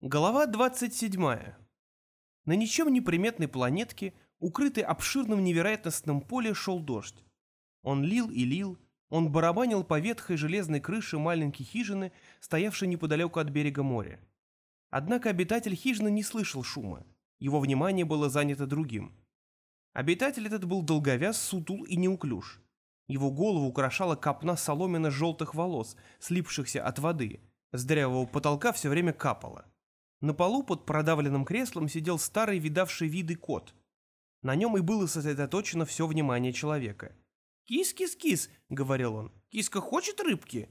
Глава 27. На ничем не приметной планетке, укрытой обширным невероятностным поле, шел дождь. Он лил и лил, он барабанил по ветхой железной крыше маленькой хижины, стоявшей неподалеку от берега моря. Однако обитатель хижины не слышал шума, его внимание было занято другим. Обитатель этот был долговяз, сутул и неуклюж. Его голову украшала копна соломенно-желтых волос, слипшихся от воды, с дрявого потолка все время капало. На полу под продавленным креслом сидел старый видавший виды кот. На нем и было сосредоточено все внимание человека. «Кис-кис-кис», — говорил он, — «киска хочет рыбки?»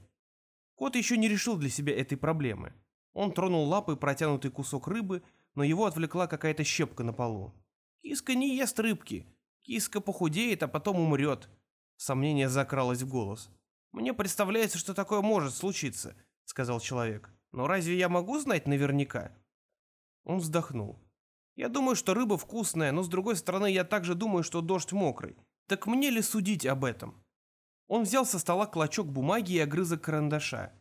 Кот еще не решил для себя этой проблемы. Он тронул лапой протянутый кусок рыбы, но его отвлекла какая-то щепка на полу. «Киска не ест рыбки. Киска похудеет, а потом умрет». Сомнение закралось в голос. «Мне представляется, что такое может случиться», — сказал человек. «Но разве я могу знать наверняка?» Он вздохнул. «Я думаю, что рыба вкусная, но с другой стороны, я также думаю, что дождь мокрый. Так мне ли судить об этом?» Он взял со стола клочок бумаги и огрызок карандаша.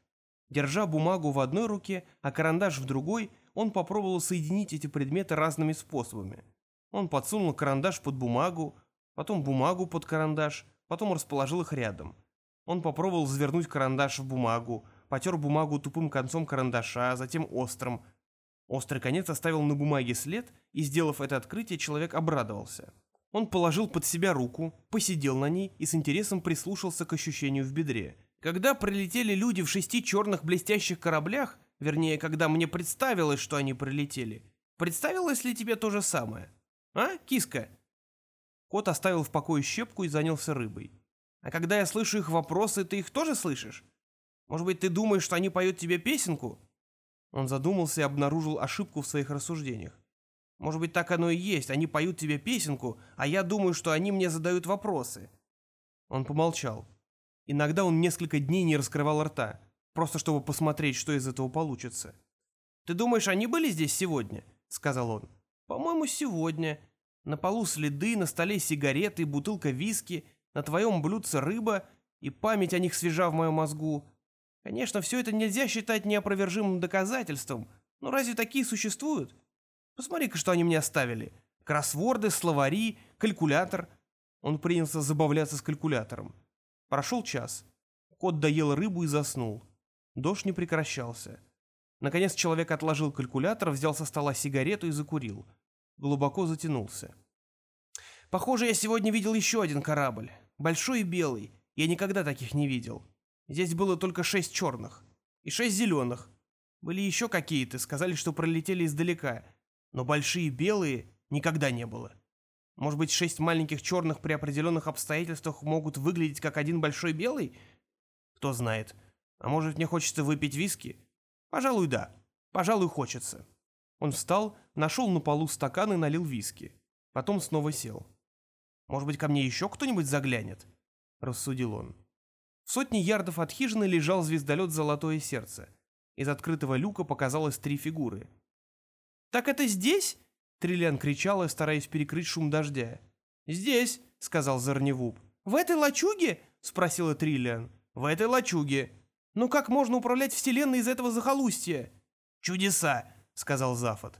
Держа бумагу в одной руке, а карандаш в другой, он попробовал соединить эти предметы разными способами. Он подсунул карандаш под бумагу, потом бумагу под карандаш, потом расположил их рядом. Он попробовал завернуть карандаш в бумагу, потер бумагу тупым концом карандаша, затем острым, Острый конец оставил на бумаге след, и, сделав это открытие, человек обрадовался. Он положил под себя руку, посидел на ней и с интересом прислушался к ощущению в бедре. Когда прилетели люди в шести черных блестящих кораблях, вернее, когда мне представилось, что они прилетели, представилось ли тебе то же самое? А, киска? Кот оставил в покое щепку и занялся рыбой. А когда я слышу их вопросы, ты их тоже слышишь? Может быть, ты думаешь, что они поют тебе песенку? Он задумался и обнаружил ошибку в своих рассуждениях. Может быть, так оно и есть, они поют тебе песенку, а я думаю, что они мне задают вопросы. Он помолчал. Иногда он несколько дней не раскрывал рта, просто чтобы посмотреть, что из этого получится. «Ты думаешь, они были здесь сегодня?» — сказал он. «По-моему, сегодня. На полу следы, на столе сигареты, бутылка виски, на твоем блюдце рыба, и память о них свежа в моем мозгу. Конечно, все это нельзя считать неопровержимым доказательством, но разве такие существуют? Посмотри-ка, что они мне оставили. Кроссворды, словари, калькулятор. Он принялся забавляться с калькулятором. Прошел час. Кот доел рыбу и заснул. Дождь не прекращался. Наконец человек отложил калькулятор, взял со стола сигарету и закурил. Глубоко затянулся. Похоже, я сегодня видел еще один корабль. Большой и белый. Я никогда таких не видел. Здесь было только шесть черных. И шесть зеленых. Были еще какие-то, сказали, что пролетели издалека. Но большие белые никогда не было. Может быть, шесть маленьких черных при определенных обстоятельствах могут выглядеть как один большой белый? Кто знает. А может, мне хочется выпить виски? Пожалуй, да. Пожалуй, хочется. Он встал, нашел на полу стакан и налил виски. Потом снова сел. Может быть, ко мне еще кто-нибудь заглянет? Рассудил он. В сотне ярдов от хижины лежал звездолет «Золотое сердце». Из открытого люка показалось три фигуры. «Так это здесь?» — Триллиан кричала, стараясь перекрыть шум дождя. «Здесь», — сказал Зарневуб. «В этой лачуге?» — спросила Триллиан. «В этой лачуге». «Но как можно управлять вселенной из этого захолустья?» «Чудеса», — сказал Зафот.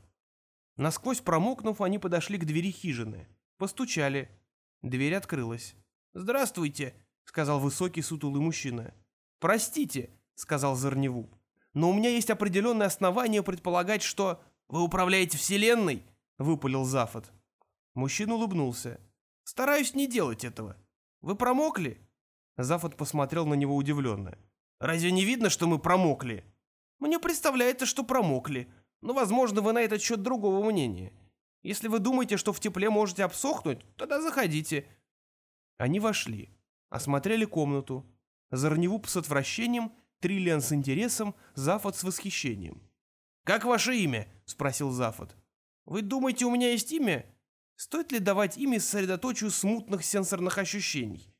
Насквозь промокнув, они подошли к двери хижины. Постучали. Дверь открылась. «Здравствуйте», сказал высокий сутулый мужчина. «Простите», — сказал Зарневу, — «но у меня есть определенное основание предполагать, что...» «Вы управляете Вселенной?» — выпалил Зафот. Мужчина улыбнулся. «Стараюсь не делать этого. Вы промокли?» Зафот посмотрел на него удивленно. «Разве не видно, что мы промокли?» «Мне представляется, что промокли, но, возможно, вы на этот счет другого мнения. Если вы думаете, что в тепле можете обсохнуть, тогда заходите». Они вошли. Осмотрели комнату. Зарневуп с отвращением, Триллиан с интересом, Зафот с восхищением. «Как ваше имя?» — спросил Зафот. «Вы думаете, у меня есть имя? Стоит ли давать имя сосредоточию смутных сенсорных ощущений?»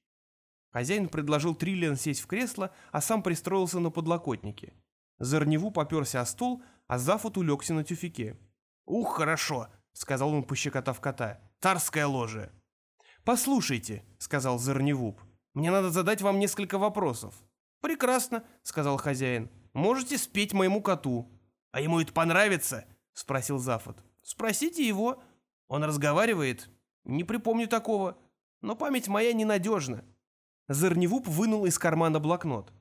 Хозяин предложил Триллиан сесть в кресло, а сам пристроился на подлокотнике. Зарневу поперся о стол, а Зафот улегся на тюфике. «Ух, хорошо!» — сказал он, пощекотав кота. «Тарская ложа!» «Послушайте», — сказал Зарневуп, мне надо задать вам несколько вопросов». «Прекрасно», — сказал хозяин. «Можете спеть моему коту». «А ему это понравится?» — спросил Зафот. «Спросите его. Он разговаривает?» «Не припомню такого. Но память моя ненадежна». Зарневуп вынул из кармана блокнот.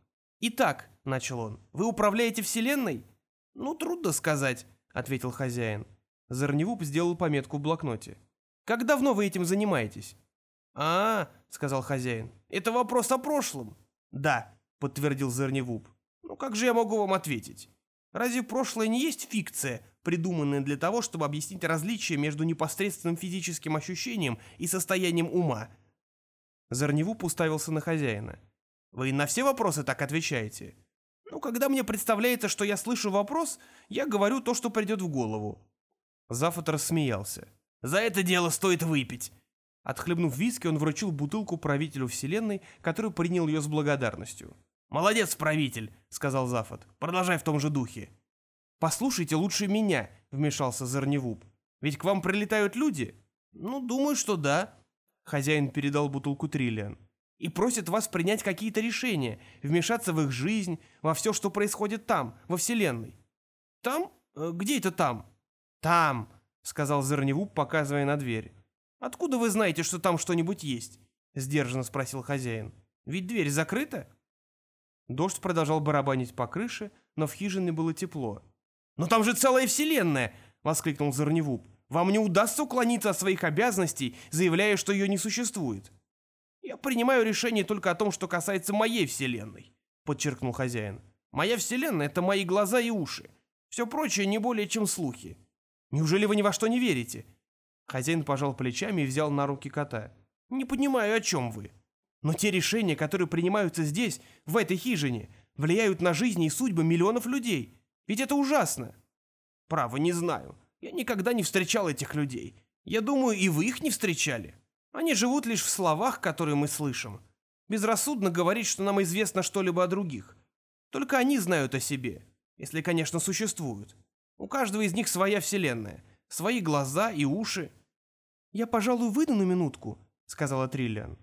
«Итак», — начал он, — «вы управляете Вселенной?» «Ну, трудно сказать», — ответил хозяин. Зарневуп сделал пометку в блокноте. «Как давно вы этим занимаетесь?» «А, — сказал хозяин, — это вопрос о прошлом». «Да», — подтвердил Зарневуп. «Ну как же я могу вам ответить? Разве прошлое не есть фикция, придуманная для того, чтобы объяснить различие между непосредственным физическим ощущением и состоянием ума?» Зарневуп уставился на хозяина. «Вы на все вопросы так отвечаете?» «Ну, когда мне представляется, что я слышу вопрос, я говорю то, что придет в голову». Зафот рассмеялся. «За это дело стоит выпить!» Отхлебнув виски, он вручил бутылку правителю вселенной, который принял ее с благодарностью. «Молодец, правитель!» — сказал Зафот. «Продолжай в том же духе». «Послушайте лучше меня», — вмешался Зарневуп. «Ведь к вам прилетают люди?» «Ну, думаю, что да». Хозяин передал бутылку Триллиан. «И просит вас принять какие-то решения, вмешаться в их жизнь, во все, что происходит там, во Вселенной». «Там? Э, где это там?» «Там», — сказал Зарневуп, показывая на дверь. «Откуда вы знаете, что там что-нибудь есть?» — сдержанно спросил хозяин. «Ведь дверь закрыта?» Дождь продолжал барабанить по крыше, но в хижине было тепло. «Но там же целая вселенная!» — воскликнул Зарневуп. «Вам не удастся уклониться от своих обязанностей, заявляя, что ее не существует». «Я принимаю решение только о том, что касается моей вселенной», — подчеркнул хозяин. «Моя вселенная — это мои глаза и уши. Все прочее не более чем слухи. Неужели вы ни во что не верите?» Хозяин пожал плечами и взял на руки кота. «Не понимаю, о чем вы. Но те решения, которые принимаются здесь, в этой хижине, влияют на жизни и судьбы миллионов людей. Ведь это ужасно». «Право, не знаю. Я никогда не встречал этих людей. Я думаю, и вы их не встречали. Они живут лишь в словах, которые мы слышим. Безрассудно говорить, что нам известно что-либо о других. Только они знают о себе, если, конечно, существуют. У каждого из них своя вселенная, свои глаза и уши. «Я, пожалуй, выйду на минутку», — сказала Триллиан.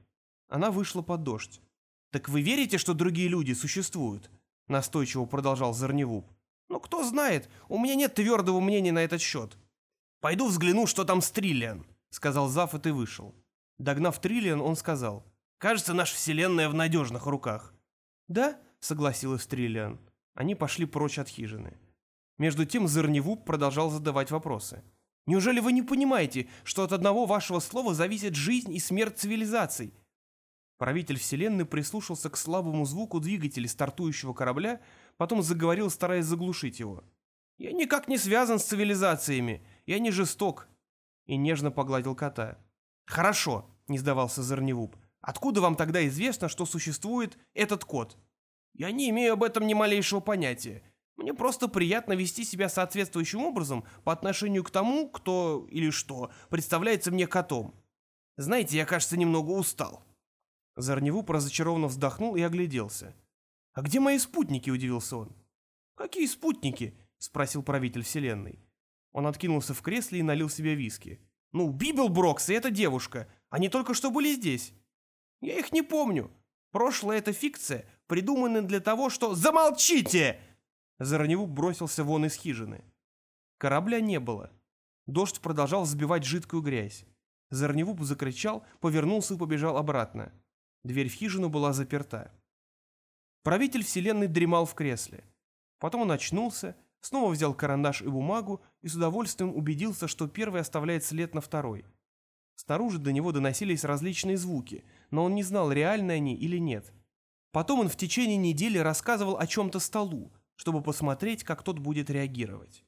Она вышла под дождь. «Так вы верите, что другие люди существуют?» — настойчиво продолжал Зарневуп. «Ну, кто знает, у меня нет твердого мнения на этот счет. Пойду взгляну, что там с Триллиан», — сказал Зафот и вышел. Догнав Триллиан, он сказал, «Кажется, наша вселенная в надежных руках». «Да», — согласилась Триллиан. Они пошли прочь от хижины. Между тем Зерневуп продолжал задавать вопросы. «Неужели вы не понимаете, что от одного вашего слова зависит жизнь и смерть цивилизаций?» Правитель Вселенной прислушался к слабому звуку двигателя стартующего корабля, потом заговорил, стараясь заглушить его. «Я никак не связан с цивилизациями, я не жесток», и нежно погладил кота. «Хорошо», — не сдавался Зерневуп. «Откуда вам тогда известно, что существует этот кот?» «Я не имею об этом ни малейшего понятия. Мне просто приятно вести себя соответствующим образом по отношению к тому, кто или что представляется мне котом. Знаете, я, кажется, немного устал». Зарневуп разочарованно вздохнул и огляделся. «А где мои спутники?» – удивился он. «Какие спутники?» – спросил правитель вселенной. Он откинулся в кресле и налил себе виски. «Ну, Бибелброкс и эта девушка, они только что были здесь». «Я их не помню. Прошлое — это фикция, придуманная для того, что...» «Замолчите!» Зараневу бросился вон из хижины. Корабля не было. Дождь продолжал сбивать жидкую грязь. Зарневуп закричал, повернулся и побежал обратно. Дверь в хижину была заперта. Правитель вселенной дремал в кресле. Потом он очнулся, снова взял карандаш и бумагу и с удовольствием убедился, что первый оставляет след на второй. Снаружи до него доносились различные звуки, но он не знал, реальны они или нет. Потом он в течение недели рассказывал о чем-то столу, чтобы посмотреть, как тот будет реагировать.